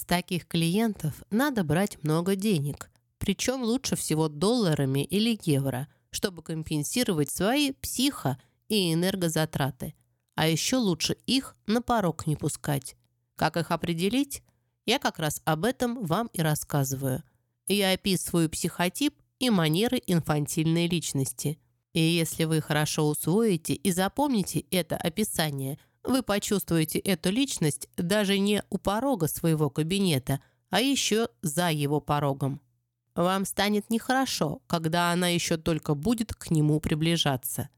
С таких клиентов надо брать много денег, причем лучше всего долларами или евро, чтобы компенсировать свои психо- и энергозатраты. А еще лучше их на порог не пускать. Как их определить? Я как раз об этом вам и рассказываю. Я описываю психотип и манеры инфантильной личности. И если вы хорошо усвоите и запомните это описание, вы почувствуете эту личность даже не у порога своего кабинета, а еще за его порогом. Вам станет нехорошо, когда она еще только будет к нему приближаться.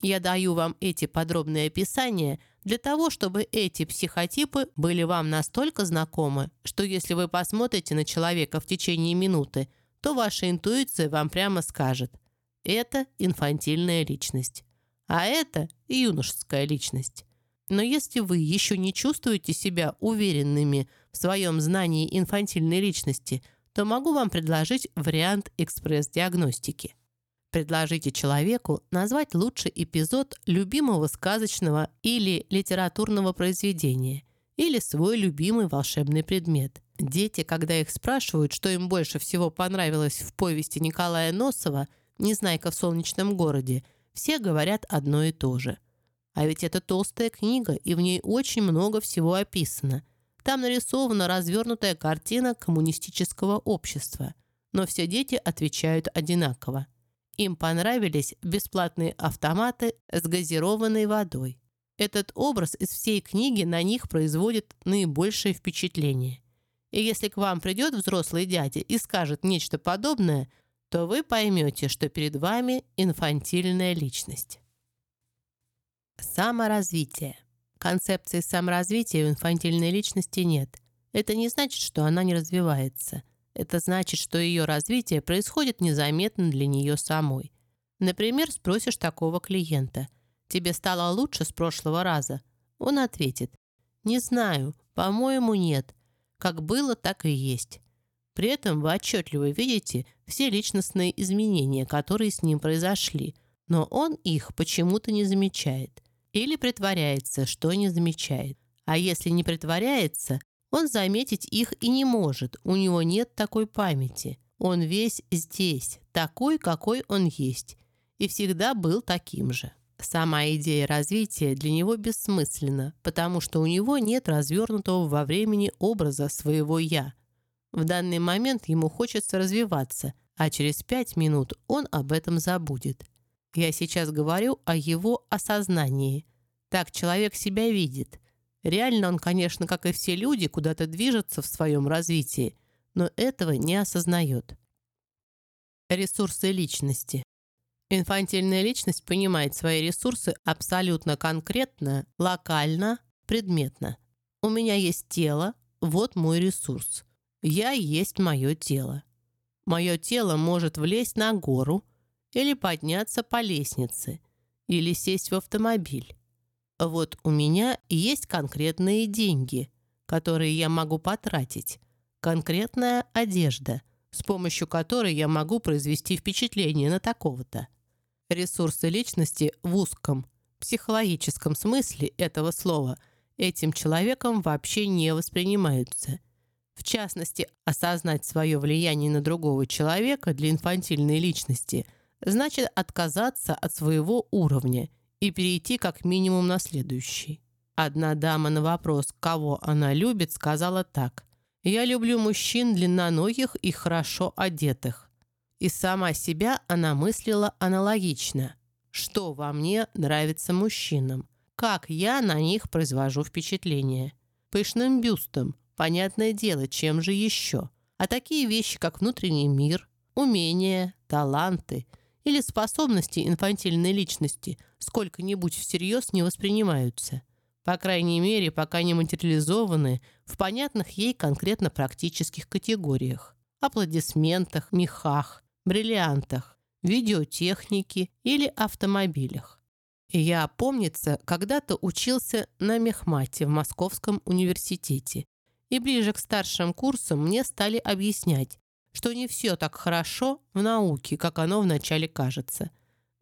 Я даю вам эти подробные описания для того, чтобы эти психотипы были вам настолько знакомы, что если вы посмотрите на человека в течение минуты, то ваша интуиция вам прямо скажет «это инфантильная личность», а это юношеская личность. Но если вы еще не чувствуете себя уверенными в своем знании инфантильной личности, то могу вам предложить вариант экспресс-диагностики. Предложите человеку назвать лучший эпизод любимого сказочного или литературного произведения или свой любимый волшебный предмет. Дети, когда их спрашивают, что им больше всего понравилось в повести Николая Носова «Незнайка в солнечном городе», все говорят одно и то же. А ведь это толстая книга, и в ней очень много всего описано. Там нарисована развернутая картина коммунистического общества. Но все дети отвечают одинаково – им понравились бесплатные автоматы с газированной водой. Этот образ из всей книги на них производит наибольшее впечатление. И если к вам придет взрослый дядя и скажет нечто подобное, то вы поймете, что перед вами инфантильная личность. Саморазвитие. Концепции саморазвития у инфантильной личности нет. Это не значит, что она не развивается – это значит, что ее развитие происходит незаметно для нее самой. Например, спросишь такого клиента. «Тебе стало лучше с прошлого раза?» Он ответит. «Не знаю, по-моему, нет. Как было, так и есть». При этом вы отчетливо видите все личностные изменения, которые с ним произошли, но он их почему-то не замечает. Или притворяется, что не замечает. А если не притворяется, он заметить их и не может, у него нет такой памяти. Он весь здесь, такой, какой он есть, и всегда был таким же. Сама идея развития для него бессмысленна, потому что у него нет развернутого во времени образа своего «я». В данный момент ему хочется развиваться, а через пять минут он об этом забудет. Я сейчас говорю о его осознании. Так человек себя видит – Реально он, конечно, как и все люди, куда-то движется в своем развитии, но этого не осознает. Ресурсы личности. Инфантильная личность понимает свои ресурсы абсолютно конкретно, локально, предметно. У меня есть тело, вот мой ресурс. Я есть мое тело. Мое тело может влезть на гору или подняться по лестнице, или сесть в автомобиль. Вот у меня есть конкретные деньги, которые я могу потратить, конкретная одежда, с помощью которой я могу произвести впечатление на такого-то. Ресурсы личности в узком, психологическом смысле этого слова этим человеком вообще не воспринимаются. В частности, осознать свое влияние на другого человека для инфантильной личности значит отказаться от своего уровня и перейти как минимум на следующий. Одна дама на вопрос, кого она любит, сказала так. «Я люблю мужчин длинноногих и хорошо одетых». И сама себя она мыслила аналогично. Что во мне нравится мужчинам? Как я на них произвожу впечатление? Пышным бюстом, понятное дело, чем же еще? А такие вещи, как внутренний мир, умения, таланты – или способности инфантильной личности сколько-нибудь всерьез не воспринимаются. По крайней мере, пока не материализованы в понятных ей конкретно практических категориях. Аплодисментах, мехах, бриллиантах, видеотехнике или автомобилях. Я, помнится, когда-то учился на мехмате в Московском университете. И ближе к старшим курсам мне стали объяснять, что не все так хорошо в науке, как оно вначале кажется.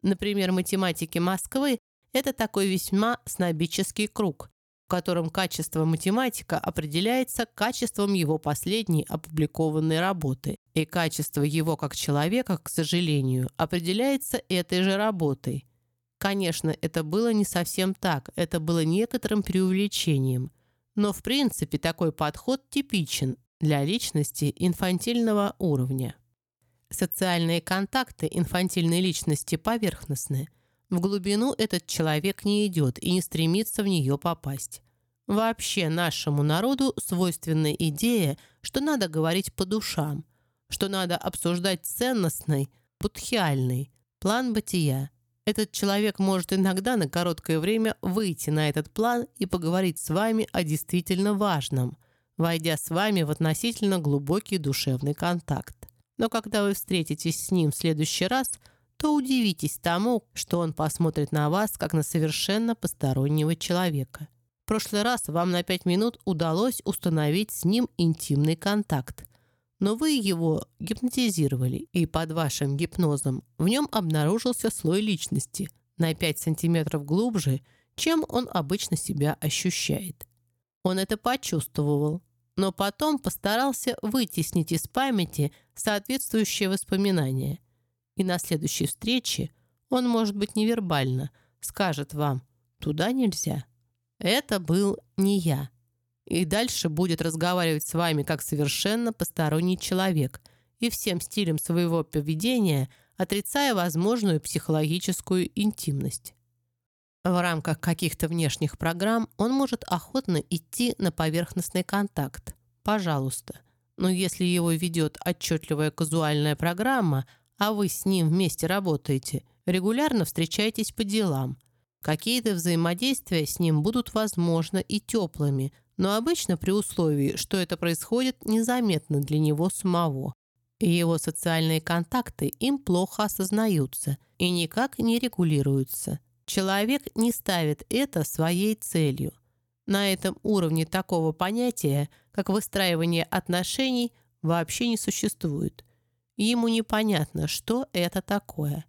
Например, математики Москвы – это такой весьма снобический круг, в котором качество математика определяется качеством его последней опубликованной работы, и качество его как человека, к сожалению, определяется этой же работой. Конечно, это было не совсем так, это было некоторым преувеличением. Но в принципе такой подход типичен для личности инфантильного уровня. Социальные контакты инфантильной личности поверхностны – в глубину этот человек не идет и не стремится в нее попасть. Вообще нашему народу свойственна идея, что надо говорить по душам, что надо обсуждать ценностный, будхиальный план бытия. Этот человек может иногда на короткое время выйти на этот план и поговорить с вами о действительно важном, войдя с вами в относительно глубокий душевный контакт. Но когда вы встретитесь с ним в следующий раз – то удивитесь тому, что он посмотрит на вас, как на совершенно постороннего человека. В прошлый раз вам на пять минут удалось установить с ним интимный контакт, но вы его гипнотизировали, и под вашим гипнозом в нем обнаружился слой личности на 5 сантиметров глубже, чем он обычно себя ощущает. Он это почувствовал, но потом постарался вытеснить из памяти соответствующее воспоминание – и на следующей встрече он, может быть, невербально скажет вам «туда нельзя». Это был не я. И дальше будет разговаривать с вами как совершенно посторонний человек и всем стилем своего поведения отрицая возможную психологическую интимность. В рамках каких-то внешних программ он может охотно идти на поверхностный контакт. Пожалуйста. Но если его ведет отчетливая казуальная программа, а вы с ним вместе работаете, регулярно встречаетесь по делам. Какие-то взаимодействия с ним будут возможно и теплыми, но обычно при условии, что это происходит незаметно для него самого. И его социальные контакты им плохо осознаются и никак не регулируются. Человек не ставит это своей целью. На этом уровне такого понятия, как выстраивание отношений, вообще не существует. Ему непонятно, что это такое.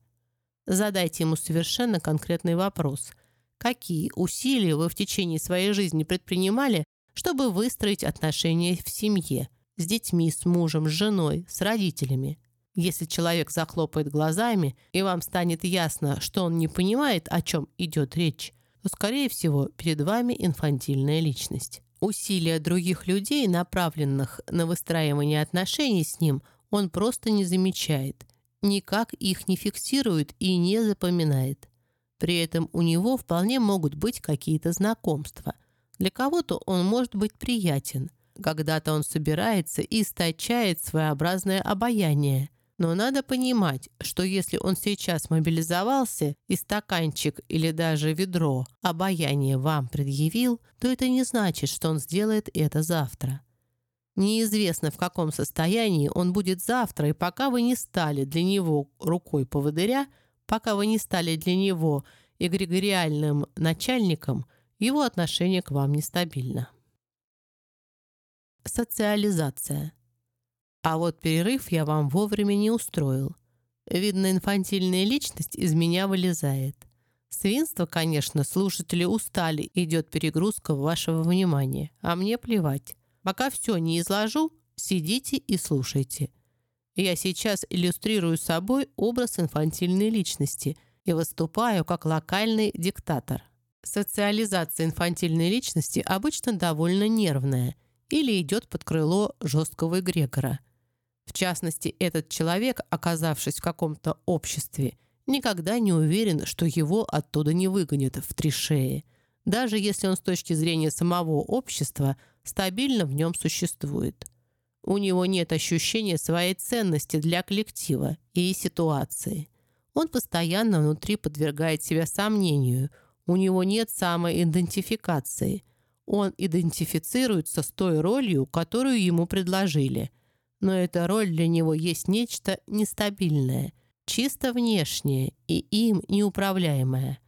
Задайте ему совершенно конкретный вопрос. Какие усилия вы в течение своей жизни предпринимали, чтобы выстроить отношения в семье, с детьми, с мужем, с женой, с родителями? Если человек захлопает глазами, и вам станет ясно, что он не понимает, о чем идет речь, то, скорее всего, перед вами инфантильная личность. Усилия других людей, направленных на выстраивание отношений с ним – он просто не замечает, никак их не фиксирует и не запоминает. При этом у него вполне могут быть какие-то знакомства. Для кого-то он может быть приятен. Когда-то он собирается и источает своеобразное обаяние. Но надо понимать, что если он сейчас мобилизовался и стаканчик или даже ведро обаяние вам предъявил, то это не значит, что он сделает это завтра. Неизвестно, в каком состоянии он будет завтра, и пока вы не стали для него рукой поводыря, пока вы не стали для него эгрегориальным начальником, его отношение к вам нестабильно. Социализация. А вот перерыв я вам вовремя не устроил. Видно, инфантильная личность из меня вылезает. Свинство, конечно, слушатели устали, идет перегрузка вашего внимания, а мне плевать. Пока все не изложу, сидите и слушайте. Я сейчас иллюстрирую собой образ инфантильной личности и выступаю как локальный диктатор. Социализация инфантильной личности обычно довольно нервная или идет под крыло жесткого эгрегора. В частности, этот человек, оказавшись в каком-то обществе, никогда не уверен, что его оттуда не выгонят в три шеи, даже если он с точки зрения самого общества – стабильно в нем существует. У него нет ощущения своей ценности для коллектива и ситуации. Он постоянно внутри подвергает себя сомнению. У него нет самоидентификации. Он идентифицируется с той ролью, которую ему предложили. Но эта роль для него есть нечто нестабильное, чисто внешнее и им неуправляемое.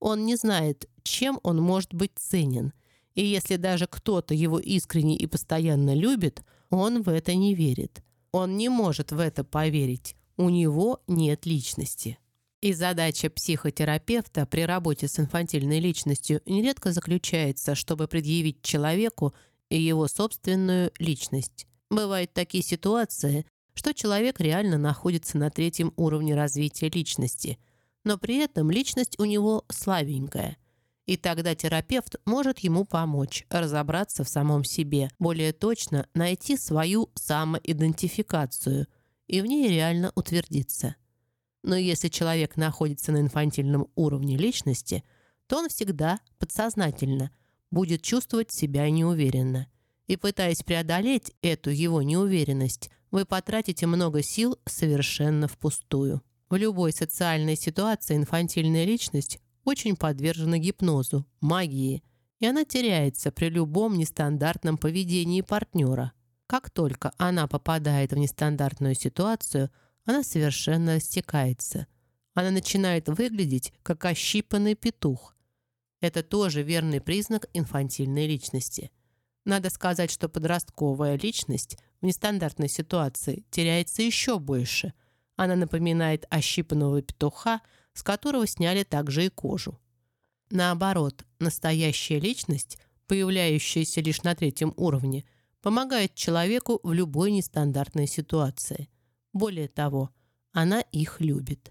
Он не знает, чем он может быть ценен – и если даже кто-то его искренне и постоянно любит, он в это не верит. Он не может в это поверить. У него нет личности. И задача психотерапевта при работе с инфантильной личностью нередко заключается, чтобы предъявить человеку и его собственную личность. Бывают такие ситуации, что человек реально находится на третьем уровне развития личности, но при этом личность у него слабенькая. И тогда терапевт может ему помочь разобраться в самом себе, более точно найти свою самоидентификацию и в ней реально утвердиться. Но если человек находится на инфантильном уровне личности, то он всегда подсознательно будет чувствовать себя неуверенно. И пытаясь преодолеть эту его неуверенность, вы потратите много сил совершенно впустую. В любой социальной ситуации инфантильная личность очень подвержена гипнозу, магии, и она теряется при любом нестандартном поведении партнера. Как только она попадает в нестандартную ситуацию – она совершенно растекается. Она начинает выглядеть, как ощипанный петух. Это тоже верный признак инфантильной личности. Надо сказать, что подростковая личность в нестандартной ситуации теряется еще больше. Она напоминает ощипанного петуха, с которого сняли также и кожу. Наоборот, настоящая личность, появляющаяся лишь на третьем уровне, помогает человеку в любой нестандартной ситуации. Более того, она их любит.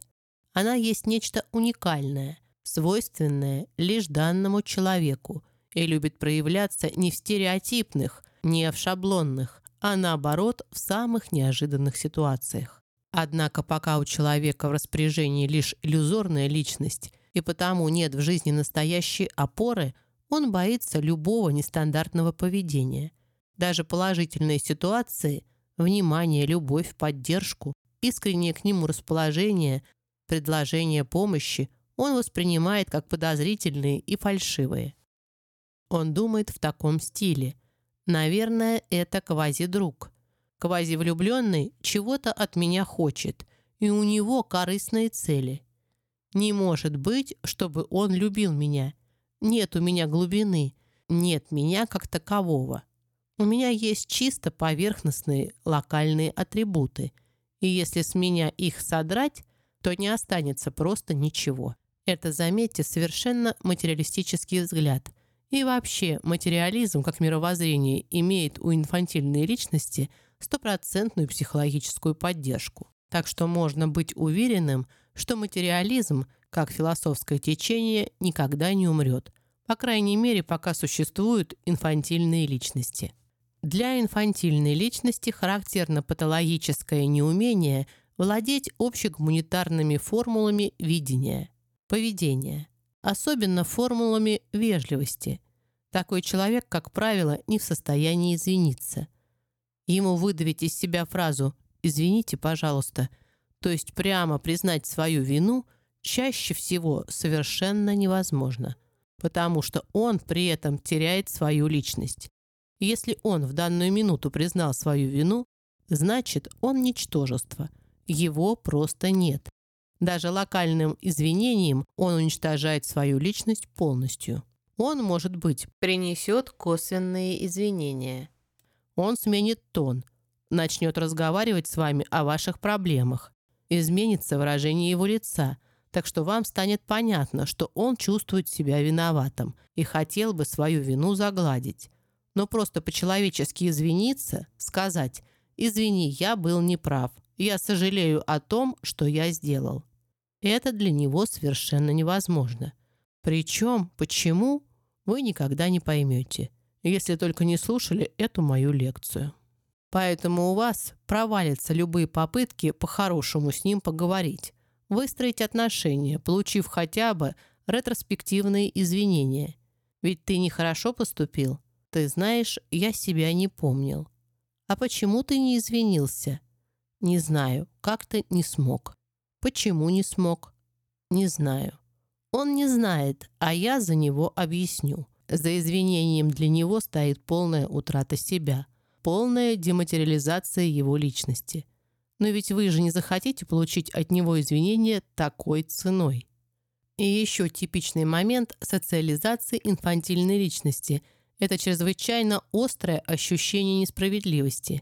Она есть нечто уникальное, свойственное лишь данному человеку и любит проявляться не в стереотипных, не в шаблонных, а наоборот в самых неожиданных ситуациях. Однако пока у человека в распоряжении лишь иллюзорная личность и потому нет в жизни настоящей опоры, он боится любого нестандартного поведения. Даже положительные ситуации Внимание, любовь, поддержку, искреннее к нему расположение, предложение помощи он воспринимает как подозрительные и фальшивые. Он думает в таком стиле. Наверное, это квази-друг. Квази-влюбленный чего-то от меня хочет, и у него корыстные цели. Не может быть, чтобы он любил меня. Нет у меня глубины, нет меня как такового. У меня есть чисто поверхностные локальные атрибуты, и если с меня их содрать, то не останется просто ничего. Это, заметьте, совершенно материалистический взгляд. И вообще, материализм как мировоззрение имеет у инфантильной личности стопроцентную психологическую поддержку. Так что можно быть уверенным, что материализм, как философское течение, никогда не умрет. По крайней мере, пока существуют инфантильные личности. Для инфантильной личности характерно патологическое неумение владеть общегуманитарными формулами видения, поведения, особенно формулами вежливости. Такой человек, как правило, не в состоянии извиниться. Ему выдавить из себя фразу «извините, пожалуйста», то есть прямо признать свою вину, чаще всего совершенно невозможно, потому что он при этом теряет свою личность. Если он в данную минуту признал свою вину, значит, он ничтожество. Его просто нет. Даже локальным извинением он уничтожает свою личность полностью. Он, может быть, принесет косвенные извинения. Он сменит тон, начнет разговаривать с вами о ваших проблемах. Изменится выражение его лица, так что вам станет понятно, что он чувствует себя виноватым и хотел бы свою вину загладить но просто по-человечески извиниться, сказать «Извини, я был неправ, я сожалею о том, что я сделал». Это для него совершенно невозможно. Причем, почему, вы никогда не поймете, если только не слушали эту мою лекцию. Поэтому у вас провалятся любые попытки по-хорошему с ним поговорить, выстроить отношения, получив хотя бы ретроспективные извинения. Ведь ты нехорошо поступил, ты знаешь, я себя не помнил. А почему ты не извинился? Не знаю, как-то не смог. Почему не смог? Не знаю. Он не знает, а я за него объясню. За извинением для него стоит полная утрата себя, полная дематериализация его личности. Но ведь вы же не захотите получить от него извинения такой ценой. И еще типичный момент социализации инфантильной личности – это чрезвычайно острое ощущение несправедливости,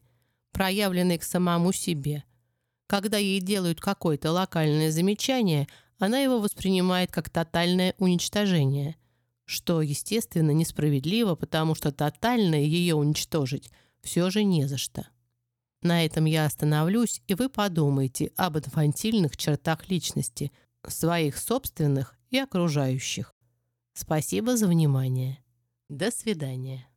проявленное к самому себе. Когда ей делают какое-то локальное замечание, она его воспринимает как тотальное уничтожение, что, естественно, несправедливо, потому что тотально ее уничтожить все же не за что. На этом я остановлюсь, и вы подумайте об инфантильных чертах личности, своих собственных и окружающих. Спасибо за внимание. До свидания.